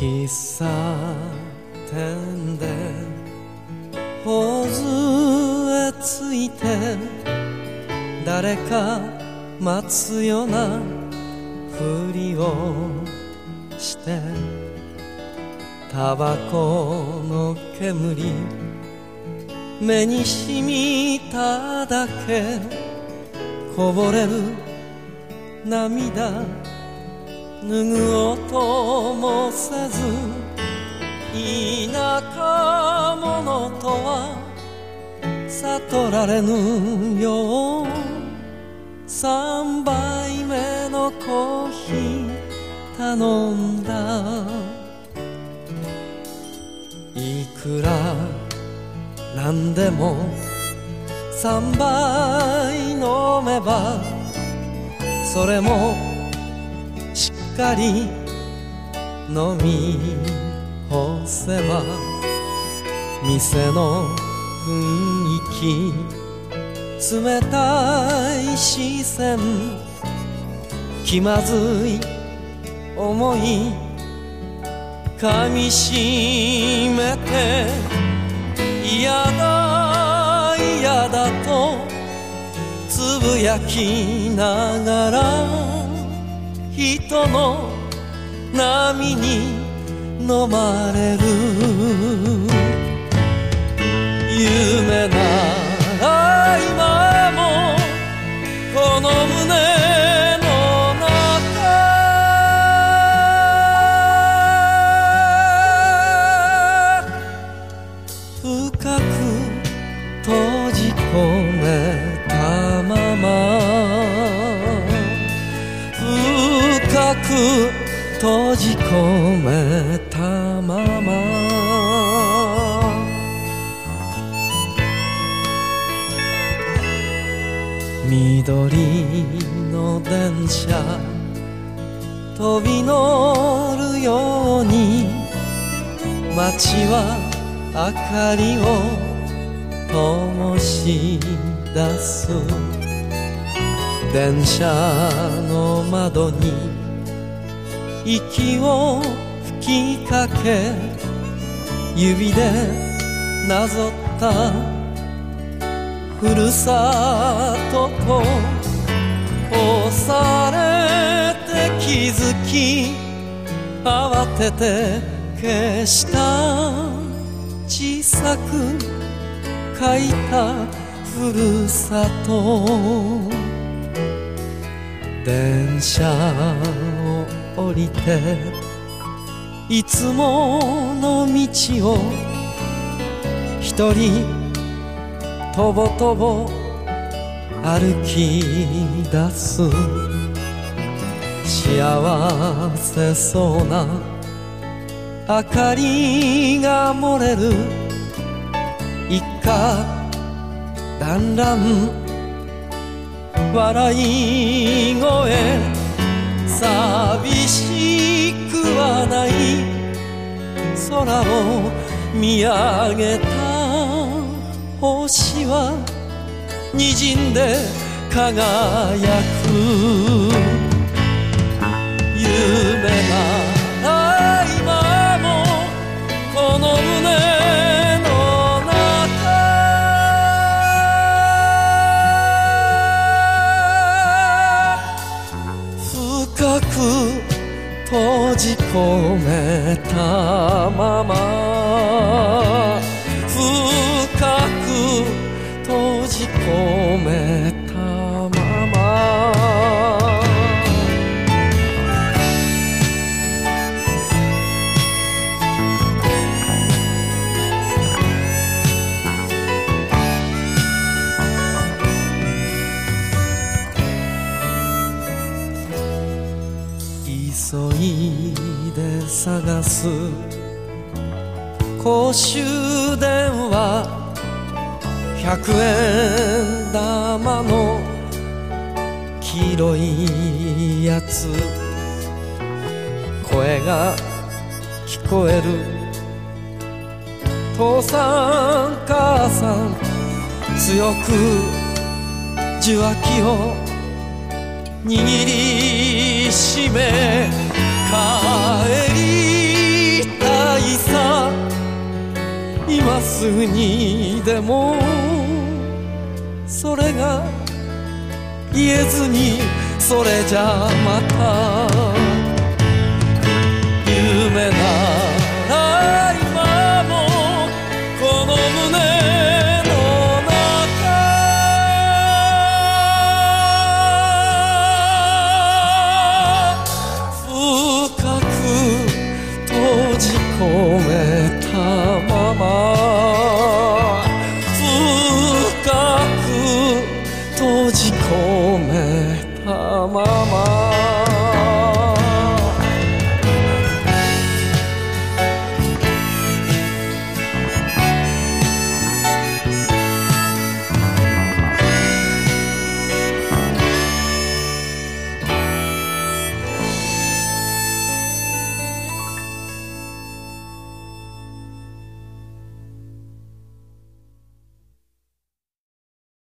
喫茶店で頬杖ついて誰か待つようなふりをしてタバコの煙目にしみただけこぼれる涙。拭おうともせず田舎者とは悟られぬよう三杯目のコーヒー頼んだ。いくらなんでも三杯飲めばそれも飲み干せば店の雰囲気冷たい視線気まずい思い噛みしめて嫌だ嫌だとつぶやきながらの波に飲まれる。夢なら今もこの胸の中。深く閉じ込めたまま。緑の電車飛び乗るように街は明かりを灯し出す。電車の窓に息を吹きかけ指でなぞったふるさとと押されて気づき慌てて消した小さく書いたふるさと電車を降りていつもの道を一人とぼとぼ歩き出す。幸せそうな明かりが漏れる。一家団らん。笑い声寂しくはない。空を見上げた星は滲んで輝く。夢な閉じ込めたまま。深く閉じ込めた探す公衆電話百円玉の黄色いやつ。声が聞こえる。父さん母さん強く受話器を握りしめ今すぐにでもそれが言えずにそれじゃまた